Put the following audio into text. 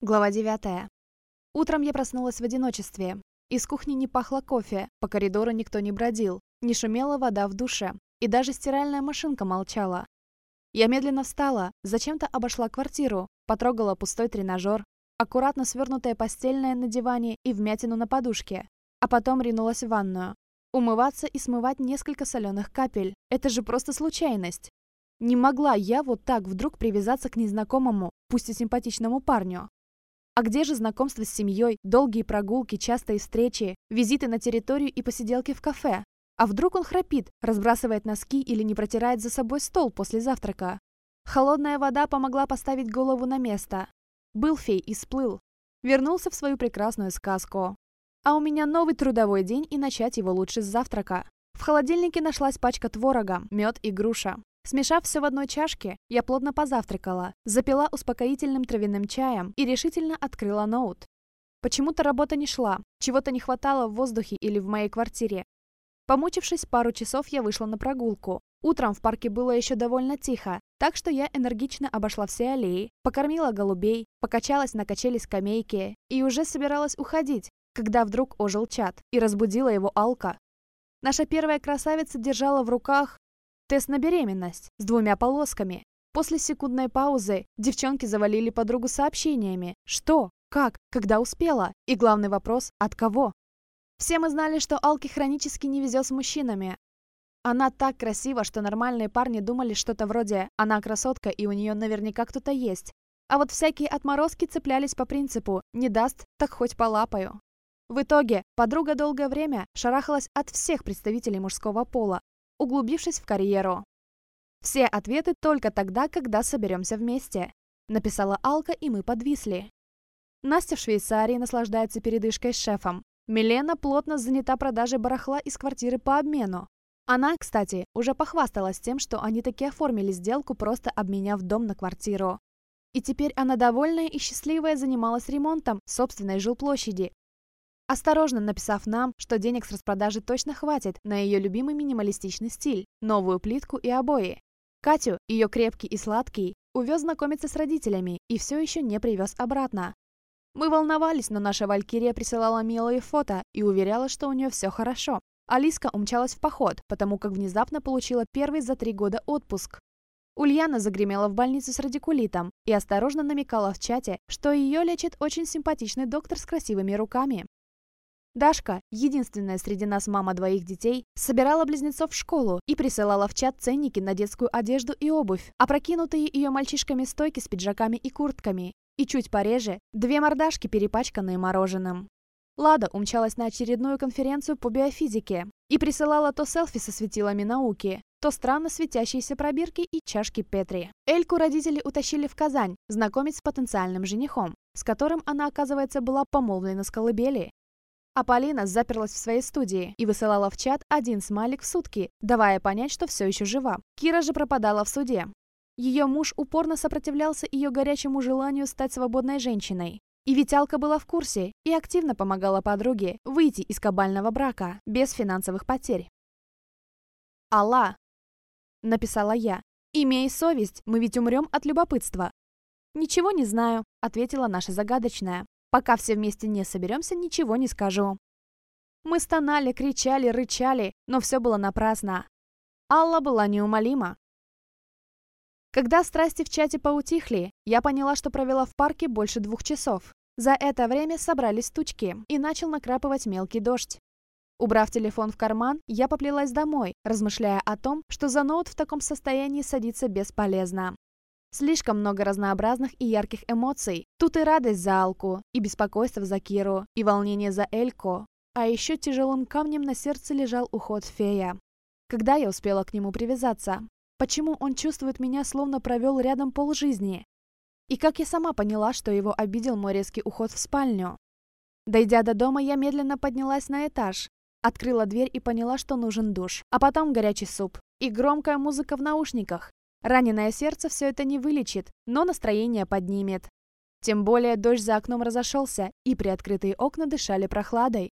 Глава 9. Утром я проснулась в одиночестве. Из кухни не пахло кофе, по коридору никто не бродил, не шумела вода в душе, и даже стиральная машинка молчала. Я медленно встала, зачем-то обошла квартиру, потрогала пустой тренажер, аккуратно свернутое постельное на диване и вмятину на подушке, а потом ринулась в ванную. Умываться и смывать несколько соленых капель. Это же просто случайность. Не могла я вот так вдруг привязаться к незнакомому, пусть и симпатичному парню. А где же знакомство с семьей, долгие прогулки, частые встречи, визиты на территорию и посиделки в кафе? А вдруг он храпит, разбрасывает носки или не протирает за собой стол после завтрака? Холодная вода помогла поставить голову на место. Был фей и сплыл. Вернулся в свою прекрасную сказку. А у меня новый трудовой день и начать его лучше с завтрака. В холодильнике нашлась пачка творога, мед и груша. Смешав все в одной чашке, я плотно позавтракала, запила успокоительным травяным чаем и решительно открыла ноут. Почему-то работа не шла, чего-то не хватало в воздухе или в моей квартире. Помучившись пару часов, я вышла на прогулку. Утром в парке было еще довольно тихо, так что я энергично обошла все аллеи, покормила голубей, покачалась на качели скамейки и уже собиралась уходить, когда вдруг ожил чат и разбудила его Алка. Наша первая красавица держала в руках Тест на беременность с двумя полосками. После секундной паузы девчонки завалили подругу сообщениями. Что? Как? Когда успела? И главный вопрос – от кого? Все мы знали, что Алке хронически не везет с мужчинами. Она так красива, что нормальные парни думали что-то вроде «она красотка и у нее наверняка кто-то есть». А вот всякие отморозки цеплялись по принципу «не даст, так хоть полапаю». В итоге подруга долгое время шарахалась от всех представителей мужского пола, углубившись в карьеру. «Все ответы только тогда, когда соберемся вместе», написала Алка, и мы подвисли. Настя в Швейцарии наслаждается передышкой с шефом. Милена плотно занята продажей барахла из квартиры по обмену. Она, кстати, уже похвасталась тем, что они таки оформили сделку, просто обменяв дом на квартиру. И теперь она довольная и счастливая занималась ремонтом собственной жилплощади, осторожно написав нам, что денег с распродажи точно хватит на ее любимый минималистичный стиль, новую плитку и обои. Катю, ее крепкий и сладкий, увез знакомиться с родителями и все еще не привез обратно. Мы волновались, но наша Валькирия присылала милые фото и уверяла, что у нее все хорошо. Алиска умчалась в поход, потому как внезапно получила первый за три года отпуск. Ульяна загремела в больницу с радикулитом и осторожно намекала в чате, что ее лечит очень симпатичный доктор с красивыми руками. Дашка, единственная среди нас мама двоих детей, собирала близнецов в школу и присылала в чат ценники на детскую одежду и обувь, опрокинутые ее мальчишками стойки с пиджаками и куртками, и чуть пореже две мордашки, перепачканные мороженым. Лада умчалась на очередную конференцию по биофизике и присылала то селфи со светилами науки, то странно светящиеся пробирки и чашки Петри. Эльку родители утащили в Казань знакомить с потенциальным женихом, с которым она, оказывается, была помолвлена с колыбели. А Полина заперлась в своей студии и высылала в чат один смайлик в сутки, давая понять, что все еще жива. Кира же пропадала в суде. Ее муж упорно сопротивлялся ее горячему желанию стать свободной женщиной. И Витялка была в курсе и активно помогала подруге выйти из кабального брака без финансовых потерь. «Алла!» – написала я. «Имей совесть, мы ведь умрем от любопытства». «Ничего не знаю», – ответила наша загадочная. Пока все вместе не соберемся, ничего не скажу. Мы стонали, кричали, рычали, но все было напрасно. Алла была неумолима. Когда страсти в чате поутихли, я поняла, что провела в парке больше двух часов. За это время собрались тучки, и начал накрапывать мелкий дождь. Убрав телефон в карман, я поплелась домой, размышляя о том, что за ноут в таком состоянии садиться бесполезно. Слишком много разнообразных и ярких эмоций. Тут и радость за Алку, и беспокойство за Киру, и волнение за Элько. А еще тяжелым камнем на сердце лежал уход фея. Когда я успела к нему привязаться? Почему он чувствует меня, словно провел рядом полжизни? И как я сама поняла, что его обидел мой резкий уход в спальню? Дойдя до дома, я медленно поднялась на этаж, открыла дверь и поняла, что нужен душ, а потом горячий суп и громкая музыка в наушниках. Раненое сердце все это не вылечит, но настроение поднимет. Тем более дождь за окном разошелся, и приоткрытые окна дышали прохладой.